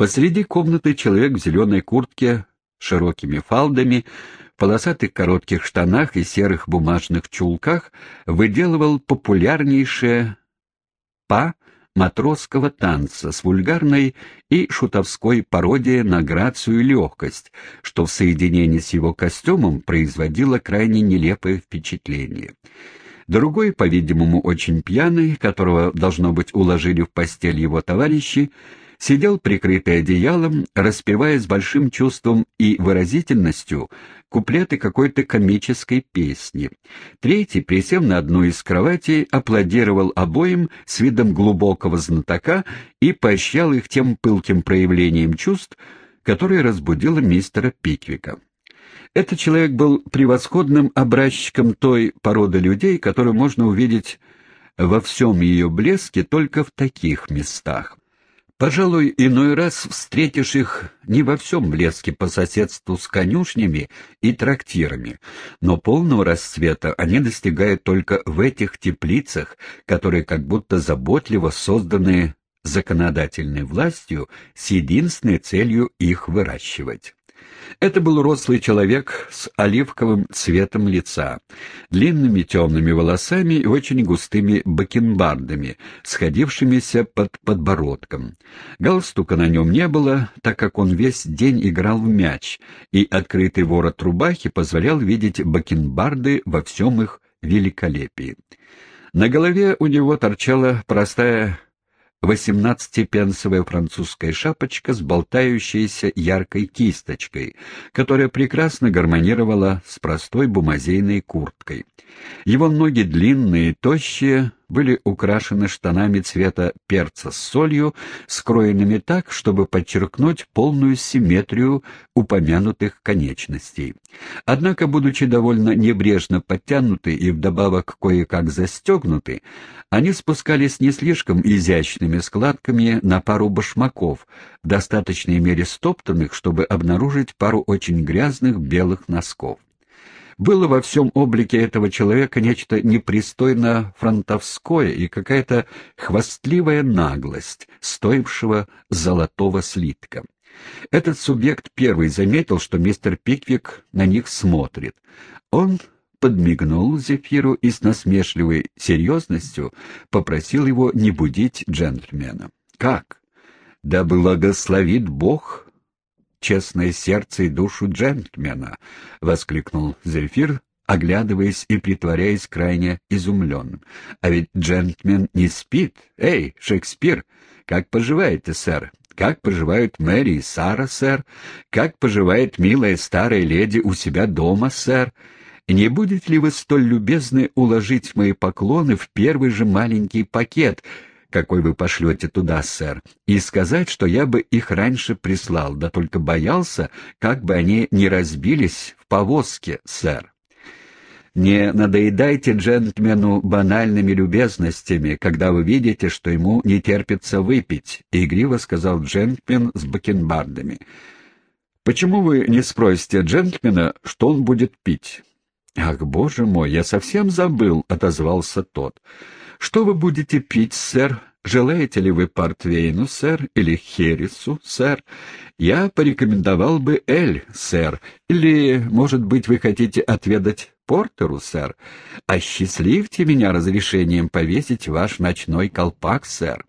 Посреди комнаты человек в зеленой куртке широкими фалдами, полосатых коротких штанах и серых бумажных чулках выделывал популярнейшее па матросского танца с вульгарной и шутовской пародией на грацию и легкость, что в соединении с его костюмом производило крайне нелепое впечатление. Другой, по-видимому, очень пьяный, которого, должно быть, уложили в постель его товарищи, сидел прикрытый одеялом, распевая с большим чувством и выразительностью куплеты какой-то комической песни. Третий, присев на одну из кроватей, аплодировал обоим с видом глубокого знатока и поощрял их тем пылким проявлением чувств, которое разбудило мистера Пиквика. Этот человек был превосходным образчиком той породы людей, которую можно увидеть во всем ее блеске только в таких местах. Пожалуй, иной раз встретишь их не во всем блеске по соседству с конюшнями и трактирами, но полного расцвета они достигают только в этих теплицах, которые как будто заботливо созданы законодательной властью с единственной целью их выращивать. Это был рослый человек с оливковым цветом лица, длинными темными волосами и очень густыми бакенбардами, сходившимися под подбородком. Галстука на нем не было, так как он весь день играл в мяч, и открытый ворот рубахи позволял видеть бакенбарды во всем их великолепии. На голове у него торчала простая восемнадцатипенсовая французская шапочка с болтающейся яркой кисточкой, которая прекрасно гармонировала с простой бумазейной курткой. Его ноги длинные, тощие, были украшены штанами цвета перца с солью, скроенными так, чтобы подчеркнуть полную симметрию упомянутых конечностей. Однако, будучи довольно небрежно подтянуты и вдобавок кое-как застегнуты, они спускались не слишком изящными складками на пару башмаков, в достаточной мере стоптанных, чтобы обнаружить пару очень грязных белых носков. Было во всем облике этого человека нечто непристойно фронтовское и какая-то хвастливая наглость, стоившего золотого слитка. Этот субъект первый заметил, что мистер Пиквик на них смотрит. Он подмигнул Зефиру и с насмешливой серьезностью попросил его не будить джентльмена. «Как? Да благословит Бог честное сердце и душу джентльмена!» — воскликнул Зельфир, оглядываясь и притворяясь крайне изумленным. «А ведь джентльмен не спит. Эй, Шекспир, как поживаете, сэр? Как поживают Мэри и Сара, сэр? Как поживает милая старая леди у себя дома, сэр? Не будете ли вы столь любезны уложить мои поклоны в первый же маленький пакет — какой вы пошлете туда, сэр, и сказать, что я бы их раньше прислал, да только боялся, как бы они не разбились в повозке, сэр. Не надоедайте джентльмену банальными любезностями, когда вы видите, что ему не терпится выпить, — игриво сказал джентльмен с бакенбардами. — Почему вы не спросите джентльмена, что он будет пить? — Ах, боже мой, я совсем забыл, — отозвался тот. «Что вы будете пить, сэр? Желаете ли вы портвейну, сэр, или хересу, сэр? Я порекомендовал бы эль, сэр. Или, может быть, вы хотите отведать портеру, сэр? Осчастливьте меня разрешением повесить ваш ночной колпак, сэр».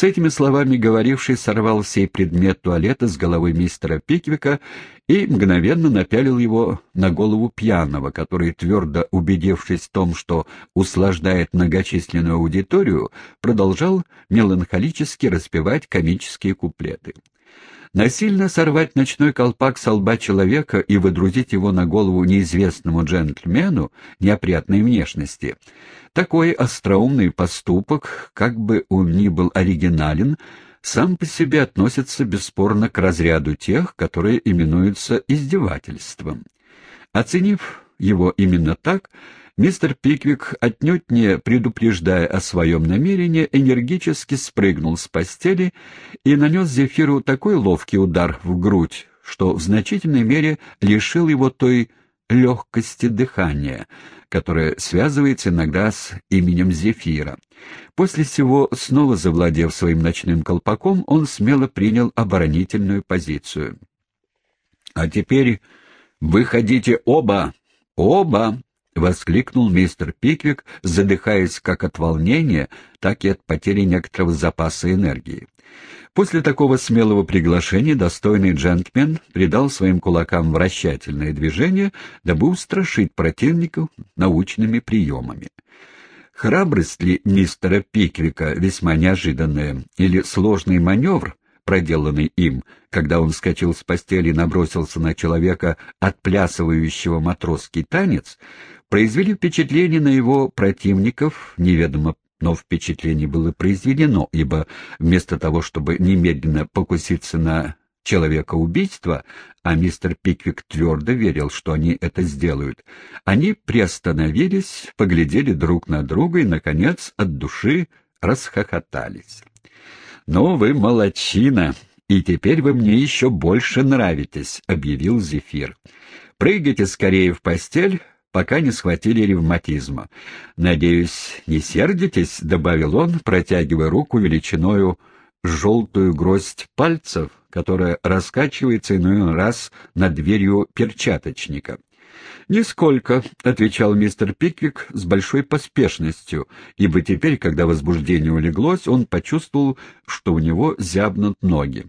С этими словами говоривший сорвал сей предмет туалета с головы мистера Пиквика и мгновенно напялил его на голову пьяного, который, твердо убедившись в том, что услаждает многочисленную аудиторию, продолжал меланхолически распевать комические куплеты. Насильно сорвать ночной колпак со лба человека и выдрузить его на голову неизвестному джентльмену неопрятной внешности — такой остроумный поступок, как бы он ни был оригинален, сам по себе относится бесспорно к разряду тех, которые именуются издевательством. Оценив его именно так, мистер Пиквик, отнюдь не предупреждая о своем намерении, энергически спрыгнул с постели и нанес Зефиру такой ловкий удар в грудь, что в значительной мере лишил его той легкости дыхания, которое связывается иногда с именем Зефира. После всего, снова завладев своим ночным колпаком, он смело принял оборонительную позицию. «А теперь выходите оба! Оба!» — воскликнул мистер Пиквик, задыхаясь как от волнения, так и от потери некоторого запаса энергии. После такого смелого приглашения достойный джентльмен придал своим кулакам вращательное движение, дабы устрашить противников научными приемами. Храбрость ли мистера Пиквика весьма неожиданная, или сложный маневр, проделанный им, когда он вскочил с постели и набросился на человека, отплясывающего матросский танец, произвели впечатление на его противников, неведомо но впечатление было произведено, ибо вместо того, чтобы немедленно покуситься на человека убийства, а мистер Пиквик твердо верил, что они это сделают, они приостановились, поглядели друг на друга и, наконец, от души расхохотались. «Ну, вы молодчина, и теперь вы мне еще больше нравитесь», — объявил Зефир. «Прыгайте скорее в постель, пока не схватили ревматизма. «Надеюсь, не сердитесь?» — добавил он, протягивая руку величиною желтую гроздь пальцев, которая раскачивается иной раз над дверью перчаточника. «Нисколько», — отвечал мистер Пиквик с большой поспешностью, ибо теперь, когда возбуждение улеглось, он почувствовал, что у него зябнут ноги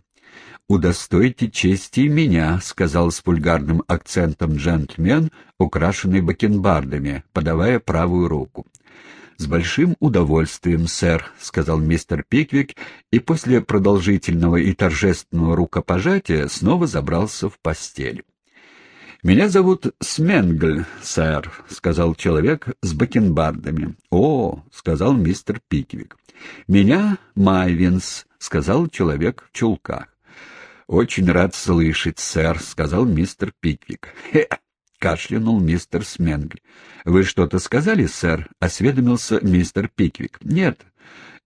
удостойте чести меня», — сказал с вульгарным акцентом джентльмен, украшенный бакенбардами, подавая правую руку. «С большим удовольствием, сэр», — сказал мистер Пиквик, и после продолжительного и торжественного рукопожатия снова забрался в постель. «Меня зовут Сменгль, сэр», — сказал человек с бакенбардами. «О», — сказал мистер Пиквик. «Меня Майвинс», — сказал человек в чулках. «Очень рад слышать, сэр», — сказал мистер Пиквик. «Хе!» — кашлянул мистер Сменгль. «Вы что-то сказали, сэр?» — осведомился мистер Пиквик. «Нет,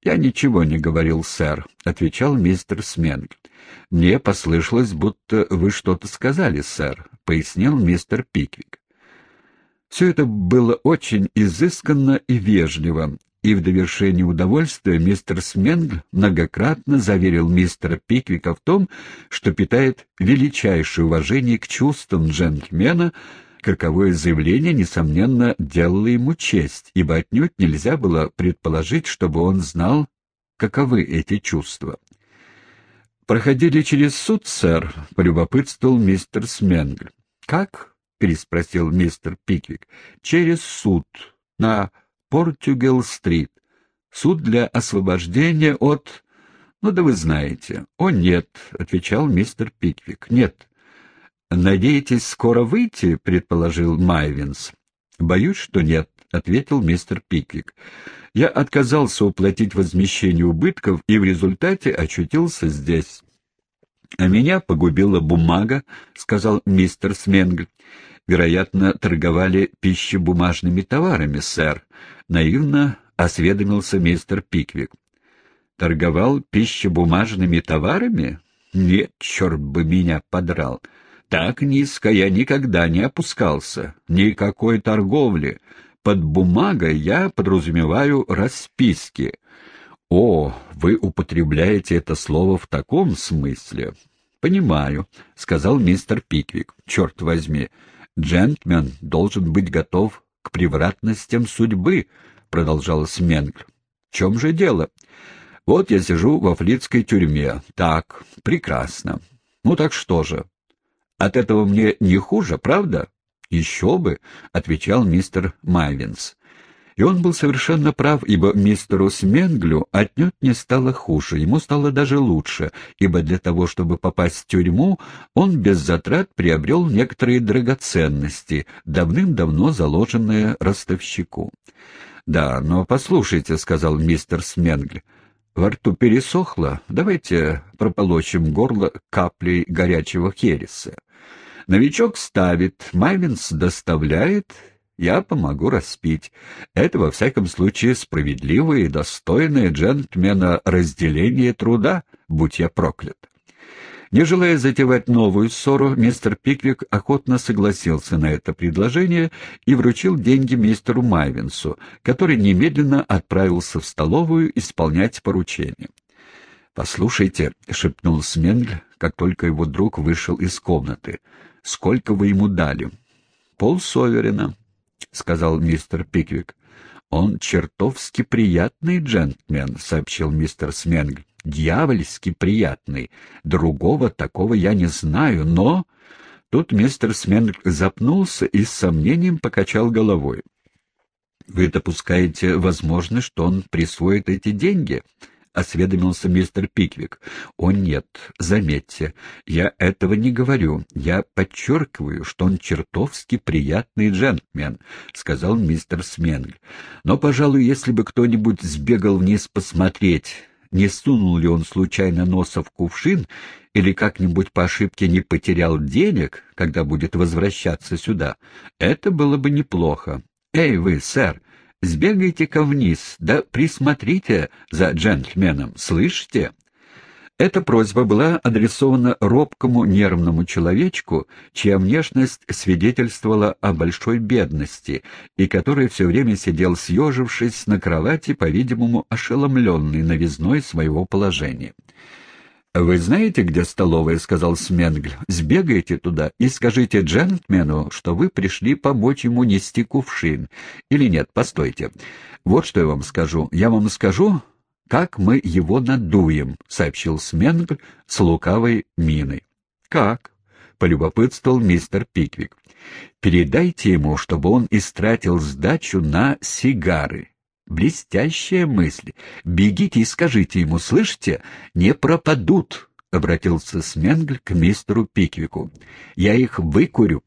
я ничего не говорил, сэр», — отвечал мистер Сменгль. «Мне послышалось, будто вы что-то сказали, сэр», — пояснил мистер Пиквик. Все это было очень изысканно и вежливо, и в довершении удовольствия мистер Сменг многократно заверил мистера Пиквика в том, что питает величайшее уважение к чувствам джентльмена, каковое заявление, несомненно, делало ему честь, ибо отнюдь нельзя было предположить, чтобы он знал, каковы эти чувства. «Проходили через суд, сэр?» — полюбопытствовал мистер Сменгль. «Как?» — переспросил мистер Пиквик. «Через суд. На Портюгел-стрит. Суд для освобождения от... Ну да вы знаете. О, нет, — отвечал мистер Пиквик. Нет. Надеетесь скоро выйти, — предположил Майвинс. Боюсь, что нет, — ответил мистер Пиквик. Я отказался уплатить возмещение убытков и в результате очутился здесь. — А меня погубила бумага, — сказал мистер Сменгль. — Вероятно, торговали пищебумажными товарами, сэр. — наивно осведомился мистер Пиквик. «Торговал пищебумажными товарами? Нет, черт бы меня подрал. Так низко я никогда не опускался. Никакой торговли. Под бумагой я подразумеваю расписки». «О, вы употребляете это слово в таком смысле?» «Понимаю», — сказал мистер Пиквик. «Черт возьми, джентльмен должен быть готов к превратностям судьбы, — продолжал Сменг. — В чем же дело? Вот я сижу во флицкой тюрьме. Так, прекрасно. Ну так что же? От этого мне не хуже, правда? — Еще бы, — отвечал мистер Майвинс. И он был совершенно прав, ибо мистеру Сменглю отнюдь не стало хуже, ему стало даже лучше, ибо для того, чтобы попасть в тюрьму, он без затрат приобрел некоторые драгоценности, давным-давно заложенные ростовщику. «Да, но послушайте», — сказал мистер Сменгль, — «во рту пересохло, давайте прополочим горло каплей горячего хереса. Новичок ставит, Майвинс доставляет, я помогу распить. Это, во всяком случае, справедливое и достойное джентльмена разделение труда, будь я проклят. Не желая затевать новую ссору, мистер Пиквик охотно согласился на это предложение и вручил деньги мистеру Майвинсу, который немедленно отправился в столовую исполнять поручение. «Послушайте», — шепнул Сменгль, как только его друг вышел из комнаты, — «сколько вы ему дали?» «Пол Соверена», — сказал мистер Пиквик. «Он чертовски приятный джентльмен», — сообщил мистер Сменгль дьявольски приятный. Другого такого я не знаю, но...» Тут мистер Сменг запнулся и с сомнением покачал головой. «Вы допускаете возможность, что он присвоит эти деньги?» — осведомился мистер Пиквик. «О нет, заметьте, я этого не говорю. Я подчеркиваю, что он чертовски приятный джентльмен», — сказал мистер Сменгль. «Но, пожалуй, если бы кто-нибудь сбегал вниз посмотреть, не сунул ли он случайно носа в кувшин или как-нибудь по ошибке не потерял денег, когда будет возвращаться сюда, это было бы неплохо. Эй вы, сэр, сбегайте-ка вниз, да присмотрите за джентльменом, слышите? Эта просьба была адресована робкому нервному человечку, чья внешность свидетельствовала о большой бедности, и который все время сидел съежившись на кровати, по-видимому, ошеломленный новизной своего положения. «Вы знаете, где столовая?» — сказал Сменгль. «Сбегайте туда и скажите джентльмену, что вы пришли помочь ему нести кувшин. Или нет, постойте. Вот что я вам скажу. Я вам скажу, как мы его надуем», — сообщил Сменг с лукавой миной. «Как?» — полюбопытствовал мистер Пиквик. «Передайте ему, чтобы он истратил сдачу на сигары». «Блестящая мысль. Бегите и скажите ему, слышите, не пропадут», — обратился Сменгль к мистеру Пиквику. «Я их выкурю».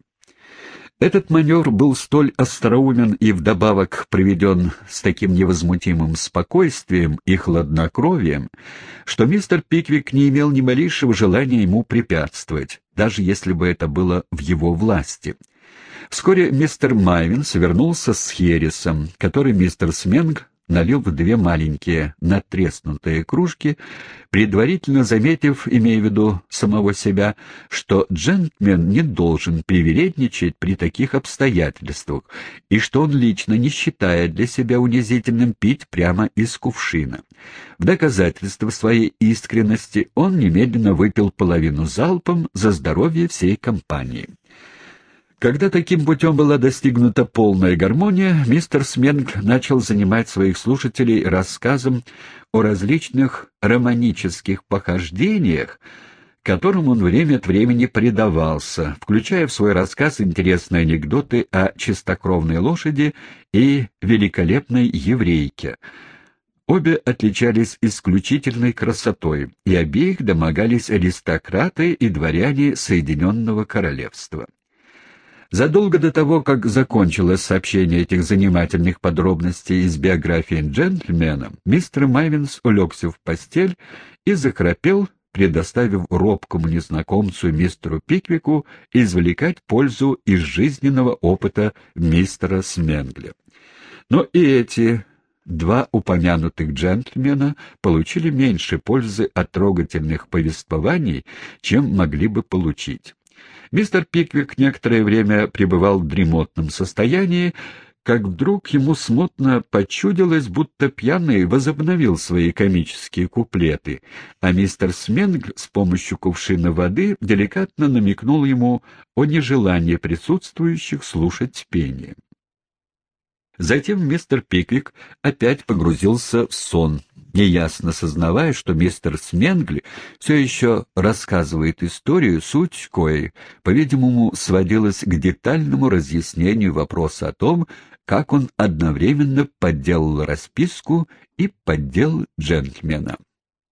Этот маневр был столь остроумен и вдобавок проведен с таким невозмутимым спокойствием и хладнокровием, что мистер Пиквик не имел ни малейшего желания ему препятствовать, даже если бы это было в его власти. Вскоре мистер Майвинс вернулся с Хересом, который мистер Сменг налил в две маленькие натреснутые кружки, предварительно заметив, имея в виду самого себя, что джентльмен не должен привередничать при таких обстоятельствах, и что он лично не считает для себя унизительным пить прямо из кувшина. В доказательство своей искренности он немедленно выпил половину залпом за здоровье всей компании. Когда таким путем была достигнута полная гармония, мистер Сменг начал занимать своих слушателей рассказом о различных романических похождениях, которым он время от времени предавался, включая в свой рассказ интересные анекдоты о чистокровной лошади и великолепной еврейке. Обе отличались исключительной красотой, и обеих домогались аристократы и дворяне Соединенного Королевства. Задолго до того, как закончилось сообщение этих занимательных подробностей из биографии джентльмена, мистер Майвинс улегся в постель и захрапел, предоставив робкому незнакомцу мистеру Пиквику извлекать пользу из жизненного опыта мистера Сменгля. Но и эти два упомянутых джентльмена получили меньше пользы от трогательных повествований, чем могли бы получить. Мистер Пиквик некоторое время пребывал в дремотном состоянии, как вдруг ему смутно почудилось, будто пьяный возобновил свои комические куплеты, а мистер Сменг с помощью кувшина воды деликатно намекнул ему о нежелании присутствующих слушать пение. Затем мистер Пиквик опять погрузился в сон, неясно сознавая, что мистер Сменгли все еще рассказывает историю, суть коей, по-видимому, сводилась к детальному разъяснению вопроса о том, как он одновременно подделал расписку и поддел джентльмена.